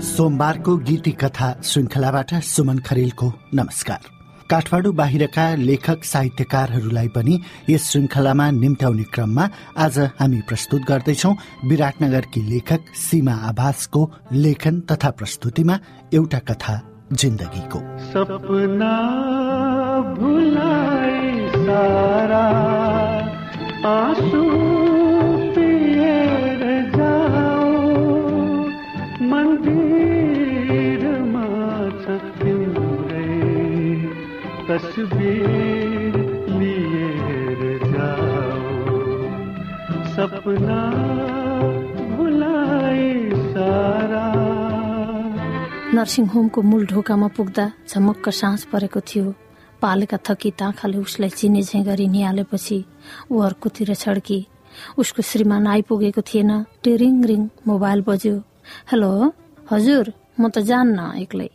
सोमबारको गीती कथा श्रृङ्खलाबाट सुमन खरेलको नमस्कार। काठमाडौँ बाहिरका लेखक साहित्यकारहरूलाई पनि यस श्रृङ्खलामा निम्त्याउने क्रममा आज हामी प्रस्तुत गर्दैछौ विराटनगरकी लेखक सीमा आभासको लेखन तथा प्रस्तुतिमा एउटा कथा जिन्दगीको। सपना तस्वीर लिएर जाओ। सपना सारा। नर्सिङ होमको मूल ढोकामा पुग्दा झमक्क साँझ परेको थियो। पालेका थकी ताखाले उसलाई चिने झै गरी निहालेपछि ऊ अर्कोतिर छड्की। उसको श्रीमान आइपुगेको थिएन। टेरिङ रिङ मोबाइल बज्यो। हेलो हजुर म त जान्न एक्लै।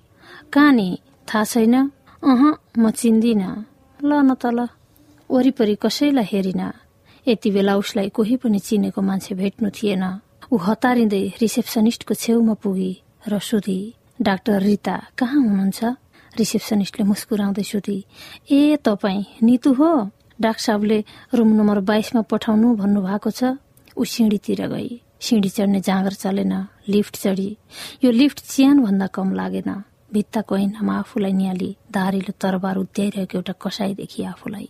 कहाँ नि? थाहा छैन। अह म चिन्दिन। ल न त ल। वरिपरि कसैलाई हेरिन। यति बेला उसलाई कोही पनि चिनेको मान्छे भेट्नु थिएन। ऊ हतारिँदै रिसेप्सनिस्टको छेउमा पुगी र सोधी डाक्टर रिता कहाँ हुनुहुन्छ? रिसेप्सनिस्टले मुस्कुराउँदै सोधी ए तपाईँ नितु हो? डाक्टर साहबले रुम नम्बर बाइसमा पठाउनु भन्नुभएको छ। ऊ सिँढीतिर गई। सिँढी चढ्ने जाँगर चलेन लिफ्ट चढी। यो लिफ्ट च्यान भन्दा कम लागेन। भित्ताको ऐनामा आफूलाई निहाली धारिलो तरबार उद्याइरहेको एउटा कसाईदेखि आफूलाई।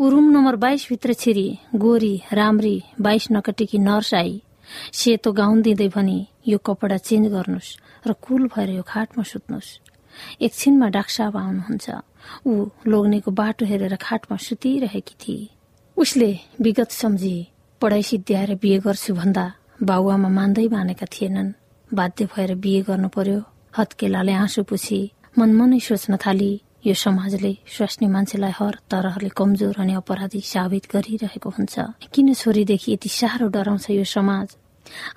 ऊ रुम नम्बर भित्र छिरी गोरी राम्री बाइस नकटेकी नर्स आई सेतो गाउन दिँदै भनी यो कपडा चेन्ज गर्नुहोस् र कुल भएर यो खाटमा सुत्नुहोस् एकछिनमा डाक्साब आउनुहुन्छ। ऊ लोग्नेको बाटो हेरेर खाटमा सुतिरहेकी थिए उसले विगत सम्झी पढाइ सिद्ध्याएर बिहे गर्छु भन्दा बाबुआमा मान्दै मानेका थिएनन्। बाध्य भएर बिहे गर्नु पर्यो। हत्केलाले आँसु पुछी मनमनै सोच्न थाली यो समाजले स्वास्नी मान्छेलाई हर तरहले कमजोर अनि अपराधी साबित गरिरहेको हुन्छ। किन छोरीदेखि यति साह्रो डराउँछ यो समाज?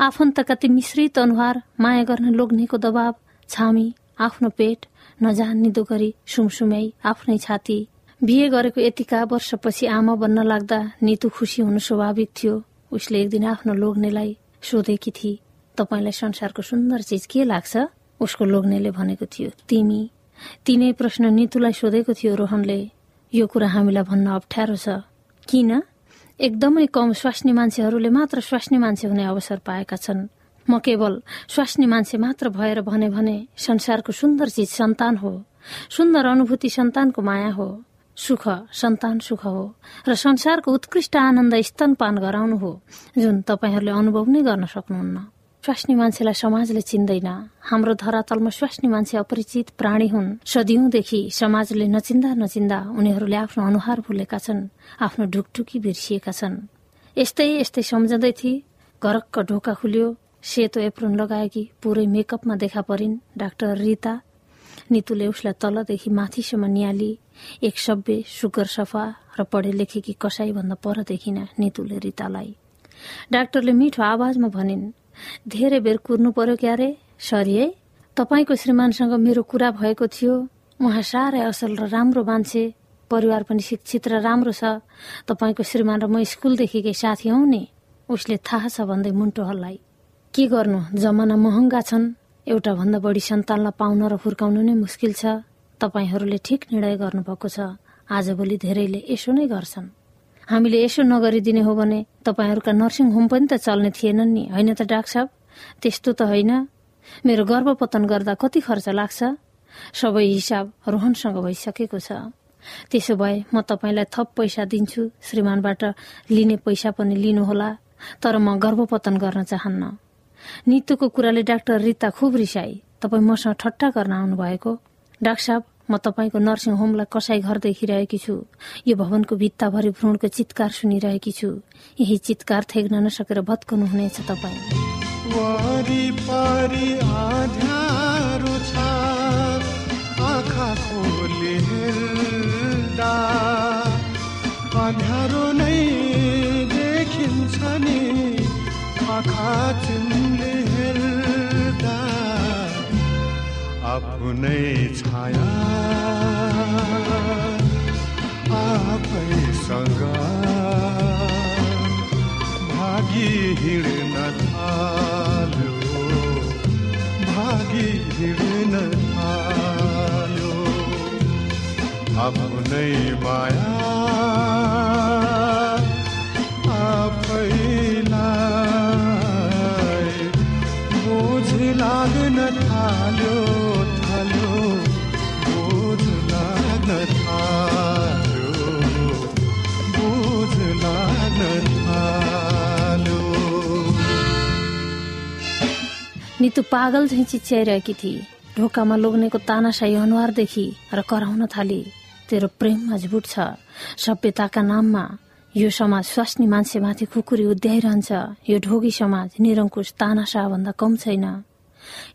आफन्तका ती मिश्रित अनुहार माया गर्न लोग्नेको दबाव छामी आफ्नो पेट नजानिदो गरी सुमसुम्याई आफ्नै छाती बिहे गरेको यतिका वर्षपछि आमा बन्न लाग्दा नितु खुसी हुनु स्वाभाविक थियो। उसले एक दिन आफ्नो लोग्नेलाई सोधेकी थिए तपाईँलाई संसारको सुन्दर चिज के लाग्छ? उसको लोग्नेले भनेको थियो तिमी तिनै प्रश्न नितुलाई सोधेको थियो रोहनले। यो कुरा हामीलाई भन्न अप्ठ्यारो छ। किन? एकदमै कम स्वास्नी मान्छेहरूले मात्र स्वास्नी मान्छे हुने अवसर पाएका छन्। म केवल स्वास्नी मान्छे मात्र भएर भने भने संसारको सुन्दर चिज सन्तान हो। सुन्दर अनुभूति सन्तानको माया हो। सुख सन्तान सुख हो र संसारको उत्कृष्ट आनन्द स्तनपान गराउनु हो जुन तपाईँहरूले अनुभव नै गर्न सक्नुहुन्न। स्वास्नी मान्छेलाई समाजले चिन्दैन हाम्रो धरातलमा स्वास्नी मान्छे अपरिचित प्राणी हुन् सदियौंदेखि समाजले नचिन्दा नचिन्दा उनीहरूले आफ्नो अनुहार भुलेका छन् आफ्नो ढुकढुकी बिर्सिएका छन् यस्तै यस्तै सम्झँदै थिए घरक्क ढोका खुल्यो सेतो एप्रोन लगाएकी पुरै मेकअपमा देखा परिन् डाक्टर रिता नितुले उसलाई तलदेखि माथिसम्म निहाली एक सभ्य सुगर सफा र पढे लेखेकी कसाई भन्दा पर देखिन नितुले रितालाई डाक्टरले मिठो आवाजमा भनिन् धेरै बेर कुर्नु पर्यो क्यारे? सरी है तपाईँको श्रीमानसँग मेरो कुरा भएको थियो। उहाँ साह्रै असल र राम्रो मान्छे परिवार पनि शिक्षित र राम्रो छ। तपाईँको श्रीमान र म स्कुलदेखिकै साथी हौ नि। उसले थाहा छ भन्दै मुन्टो हल्लाई। के गर्नु? जमाना महँगा छन्। एउटा भन्दा बढी सन्तानलाई पाउन र हुर्काउनु नै मुस्किल छ। तपाईँहरूले ठिक निर्णय गर्नुभएको छ। आजभोलि धेरैले यसो नै गर्छन्। हामीले यसो नगरिदिने हो भने तपाईँहरूका नर्सिङ होम पनि त चल्ने थिएनन् नि होइन त डाक्टर साहब? त्यस्तो त होइन। मेरो गर्भपतन गर्दा कति खर्च लाग्छ? सबै हिसाब रोहनसँग भइसकेको छ। त्यसो भए म तपाईँलाई थप पैसा दिन्छु श्रीमानबाट लिने पैसा पनि लिनुहोला तर म गर्भपतन गर्न चाहन्न। नितुको कुराले डाक्टर रिता खुब रिसाई। तपाईँ मसँग ठट्टा गर्न आउनुभएको। डाक्टर साहब म तपाईँको नर्सिङ होमलाई कसाई घर देखिरहेकी छु। यो भवनको भित्ताभरि भ्रूणको चितकार सुनिरहेकी छु। यही चितकार थेग्न नसकेर भत्कनु हुनेछ तपाईँ नै आफ्नै माया आफैलाई बोझ लाग्न थाल्यो थाल्यो। बोझ लाग्न थाल्यो। बोझ लाग्न थाल्यो। नितु पागल झैँ चिच्याइरहेकी थिए ढोकामा लोग्नेको तानासाई अनुहारदेखि र कराउन थाले। तेरो प्रेम मजबुत छ। सभ्यताका नाममा यो समाज स्वास्नी मान्छेमाथि खुकुरी उद्याइरहन्छ यो ढोगी समाज निरङ्कुश तानासा भन्दा कम छैन।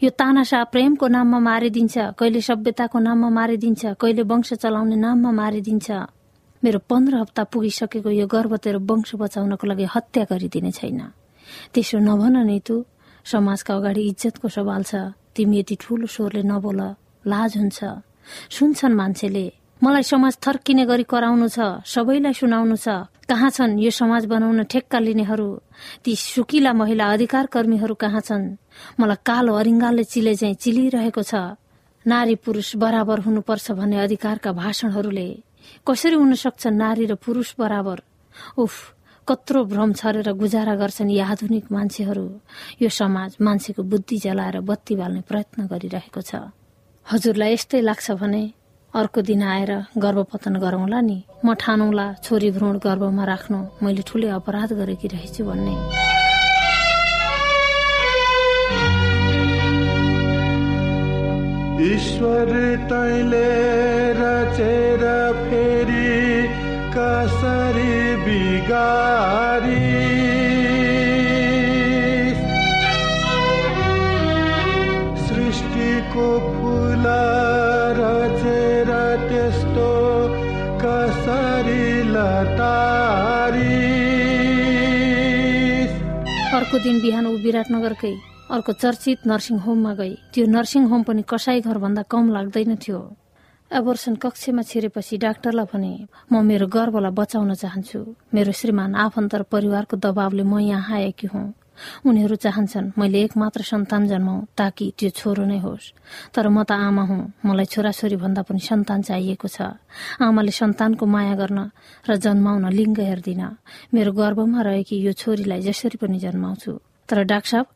यो तानासा प्रेमको नाममा मारिदिन्छ कहिले सभ्यताको नाममा मारिदिन्छ कहिले वंश चलाउने नाममा मारिदिन्छ। मेरो पन्ध्र हप्ता पुगिसकेको यो गर्व तेरो वंश बचाउनको लागि हत्या गरिदिने छैन। त्यसो नभन नै तु समाजका अगाडि इज्जतको सवाल छ। तिमी यति ठूलो स्वरले नबोल लाज हुन्छ। सुन्छन् मान्छेले। मलाई समाज थर्किने गरी कराउनु छ सबैलाई सुनाउनु छ। कहाँ छन् यो समाज बनाउन ठेक्का लिनेहरू? ती सुकिला महिला अधिकार कर्मीहरू कहाँ छन्? मलाई कालो अरिङ्गालले चिले चाहिँ चिलिरहेको छ। नारी पुरुष बराबर हुनुपर्छ भन्ने अधिकारका भाषणहरूले। कसरी हुन सक्छ नारी र पुरुष बराबर? उफ कत्रो भ्रम छरेर गुजारा गर्छन् यी आधुनिक मान्छेहरू। यो समाज मान्छेको बुद्धि जलाएर बत्ती बाल्ने प्रयत्न गरिरहेको छ। हजुरलाई यस्तै लाग्छ भने अर्को दिन आएर गर्भपतन गरौँला नि। म ठानौँला छोरी भ्रूण गर्भमा राख्नु। मैले ठुलै अपराध गरेकी रहेछु भन्ने। ईश्वर तैले रचेर फेरि कसरी बिगारी अर्को दिन बिहान ऊ विराटनगरकै अर्को चर्चित नर्सिङ होममा गई। त्यो नर्सिङ होम पनि कसाई घर भन्दा कम लाग्दैन थियो। एबर्सन कक्षमा छिरेपछि डाक्टरलाई भने म मेरो गर्वलाई बचाउन चाहन्छु। मेरो श्रीमान आफन्त परिवारको दबावले म यहाँ आएकी हुँ। उनीहरू चाहन्छन् मैले एक मात्र सन्तान जन्माउ ताकि त्यो छोरो नै होस्। तर म त आमा हुँ। मलाई छोराछोरी भन्दा पनि सन्तान चाहिएको छ। आमाले सन्तानको माया गर्न र जन्माउन लिङ्ग हेर्दिन। मेरो गर्भमा रहेकी यो छोरीलाई जसरी पनि जन्माउँछु तर डाक्टर साहब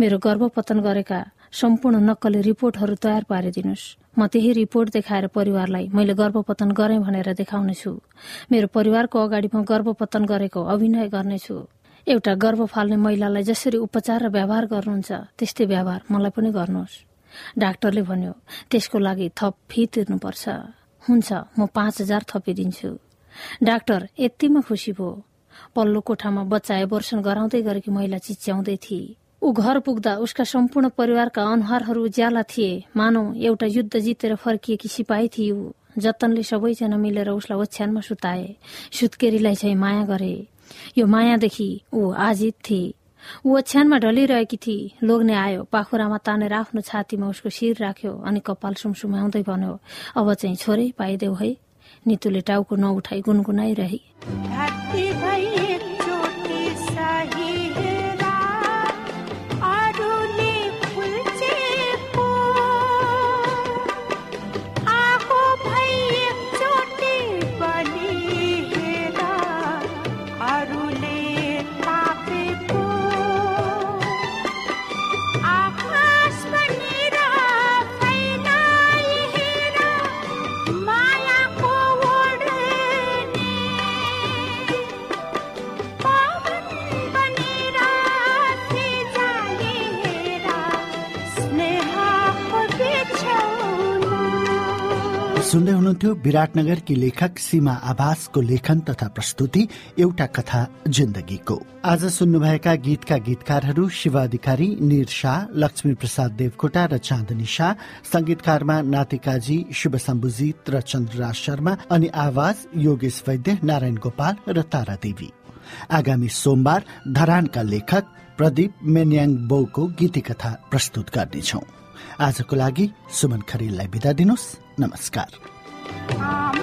मेरो गर्भपतन गरेका सम्पूर्ण नक्कली रिपोर्टहरू तयार पारिदिनुहोस्। म त्यही रिपोर्ट देखाएर परिवारलाई मैले गर्भपतन गरेँ भनेर देखाउनेछु। मेरो परिवारको अगाडि म गर्भपतन गरेको अभिनय गर्नेछु। एउटा गर्भ फाल्ने महिलालाई जसरी उपचार र व्यवहार गर्नुहुन्छ त्यस्तै व्यवहार मलाई पनि गर्नुहोस्। डाक्टरले भन्यो त्यसको लागि थप फी तिर्नुपर्छ। हुन्छ म पाँच हजार थपिदिन्छु। डाक्टर यतिमा खुसी भयो पल्लो कोठामा बच्चा एबोर्सन गराउँदै गरेकी महिला चिच्याउँदै थिए। ऊ घर पुग्दा उसका सम्पूर्ण परिवारका अनुहारहरू उज्याला थिए। मानौ एउटा युद्ध जितेर फर्किएकी सिपाही ऊ। जतनले सबैजना मिलेर उसलाई ओछ्यानमा सुताए। सुत्केरीलाई चाहिँ माया गरे। यो मायादेखि ऊ आजित थिए। ऊ ओछ्यानमा ढलिरहेकी थिए। लोग्ने आयो पाखुरामा तानेर आफ्नो छातीमा उसको शिर राख्यो अनि कपाल सुमसुमाउँदै भन्यो अब चाहिँ छोरै पाइदेऊ है। नितुले टाउको नउठाई गुनगुनाइरही। सुन्दै हुनुहुन्थ्यो विराटनगरकी लेखक सीमा आभासको लेखन तथा प्रस्तुति एउटा कथा जिन्दगीको। आज सुन्नुभएका गीतका गीतकारहरू शिव अधिकारी निर शाह लक्ष्मी प्रसाद देवकोटा र चाँदनी शाह संगीतकारमा नातिकाजी शिव शम्भुजीत र चन्द्रराज शर्मा अनि आवाज योगेश वैद्य नारायण गोपाल र तारा देवी। आगामी सोमबार धरानका लेखक प्रदीप मेन्याङ बोको गीती कथा प्रस्तुत गर्नेछौ। आजको लागि सुमन खरेललाई बिदा दिनुहोस्। नमस्कार। आमा